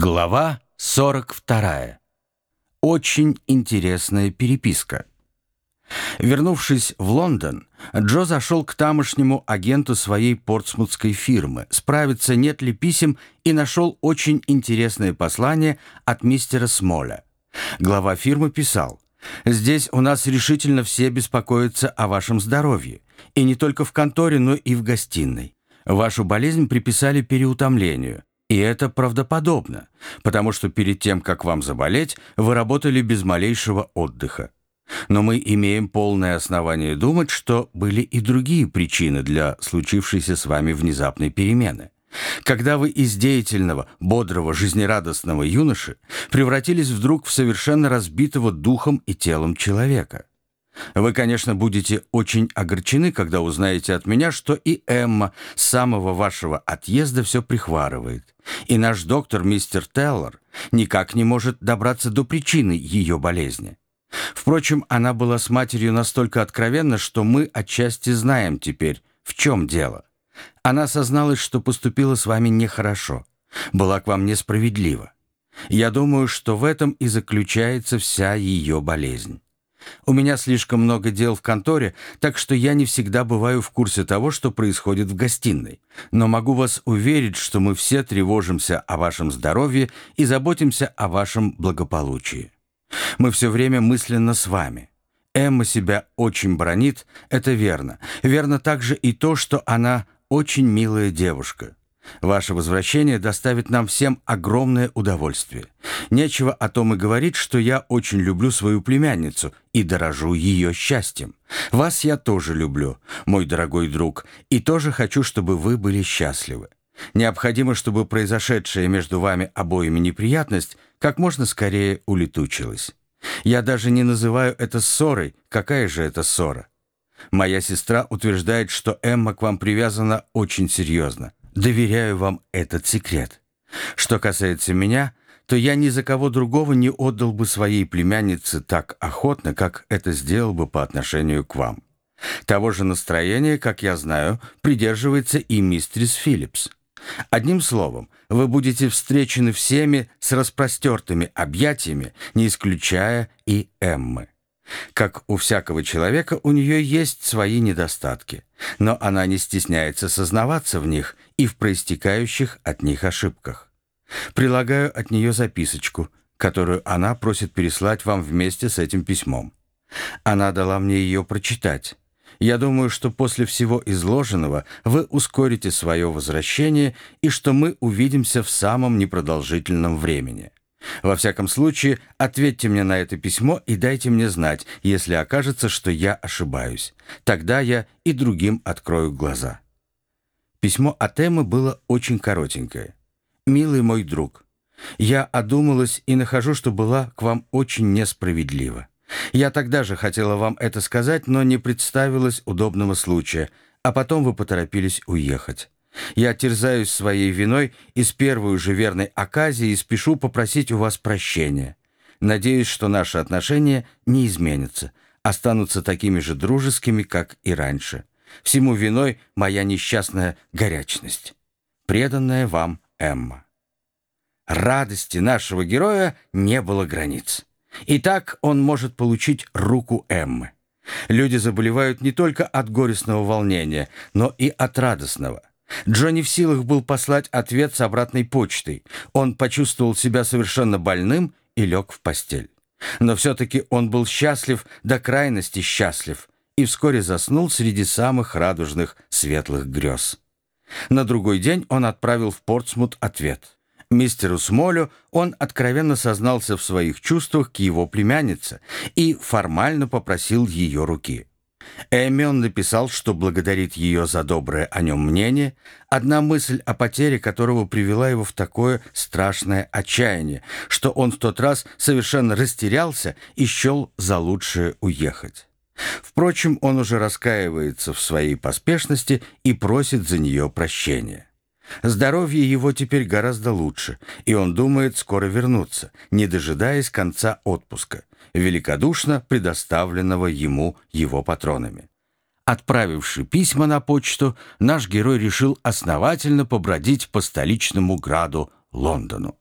Глава 42. Очень интересная переписка. Вернувшись в Лондон, Джо зашел к тамошнему агенту своей портсмутской фирмы справиться, нет ли писем, и нашел очень интересное послание от мистера Смоля. Глава фирмы писал, «Здесь у нас решительно все беспокоятся о вашем здоровье, и не только в конторе, но и в гостиной. Вашу болезнь приписали переутомлению. И это правдоподобно, потому что перед тем, как вам заболеть, вы работали без малейшего отдыха. Но мы имеем полное основание думать, что были и другие причины для случившейся с вами внезапной перемены. Когда вы из деятельного, бодрого, жизнерадостного юноши превратились вдруг в совершенно разбитого духом и телом человека. Вы, конечно, будете очень огорчены, когда узнаете от меня, что и Эмма с самого вашего отъезда все прихварывает. И наш доктор, мистер Теллор, никак не может добраться до причины ее болезни. Впрочем, она была с матерью настолько откровенна, что мы отчасти знаем теперь, в чем дело. Она созналась, что поступила с вами нехорошо, была к вам несправедлива. Я думаю, что в этом и заключается вся ее болезнь. У меня слишком много дел в конторе, так что я не всегда бываю в курсе того, что происходит в гостиной. Но могу вас уверить, что мы все тревожимся о вашем здоровье и заботимся о вашем благополучии. Мы все время мысленно с вами. Эмма себя очень бронит, это верно. Верно также и то, что она очень милая девушка. Ваше возвращение доставит нам всем огромное удовольствие. Нечего о том и говорить, что я очень люблю свою племянницу и дорожу ее счастьем. Вас я тоже люблю, мой дорогой друг, и тоже хочу, чтобы вы были счастливы. Необходимо, чтобы произошедшая между вами обоими неприятность как можно скорее улетучилась. Я даже не называю это ссорой. Какая же это ссора? Моя сестра утверждает, что Эмма к вам привязана очень серьезно. Доверяю вам этот секрет. Что касается меня, то я ни за кого другого не отдал бы своей племяннице так охотно, как это сделал бы по отношению к вам. Того же настроения, как я знаю, придерживается и мистерис Филлипс. Одним словом, вы будете встречены всеми с распростертыми объятиями, не исключая и Эммы. Как у всякого человека, у нее есть свои недостатки, но она не стесняется сознаваться в них и в проистекающих от них ошибках. Прилагаю от нее записочку, которую она просит переслать вам вместе с этим письмом. Она дала мне ее прочитать. Я думаю, что после всего изложенного вы ускорите свое возвращение и что мы увидимся в самом непродолжительном времени. Во всяком случае, ответьте мне на это письмо и дайте мне знать, если окажется, что я ошибаюсь. Тогда я и другим открою глаза». Письмо от Эммы было очень коротенькое. «Милый мой друг, я одумалась и нахожу, что была к вам очень несправедлива. Я тогда же хотела вам это сказать, но не представилось удобного случая, а потом вы поторопились уехать. Я терзаюсь своей виной и с первой же верной оказии спешу попросить у вас прощения. Надеюсь, что наши отношения не изменятся, останутся такими же дружескими, как и раньше. Всему виной моя несчастная горячность. Преданная вам Эмма. Радости нашего героя не было границ. И так он может получить руку Эммы. Люди заболевают не только от горестного волнения, но и от радостного. Джонни в силах был послать ответ с обратной почтой. Он почувствовал себя совершенно больным и лег в постель. Но все-таки он был счастлив, до крайности счастлив, и вскоре заснул среди самых радужных светлых грез. На другой день он отправил в Портсмут ответ. Мистеру Смолю он откровенно сознался в своих чувствах к его племяннице и формально попросил ее руки. Эмми он написал, что благодарит ее за доброе о нем мнение, одна мысль о потере которого привела его в такое страшное отчаяние, что он в тот раз совершенно растерялся и счел за лучшее уехать. Впрочем, он уже раскаивается в своей поспешности и просит за нее прощения. Здоровье его теперь гораздо лучше, и он думает скоро вернуться, не дожидаясь конца отпуска, великодушно предоставленного ему его патронами. Отправивши письма на почту, наш герой решил основательно побродить по столичному граду Лондону.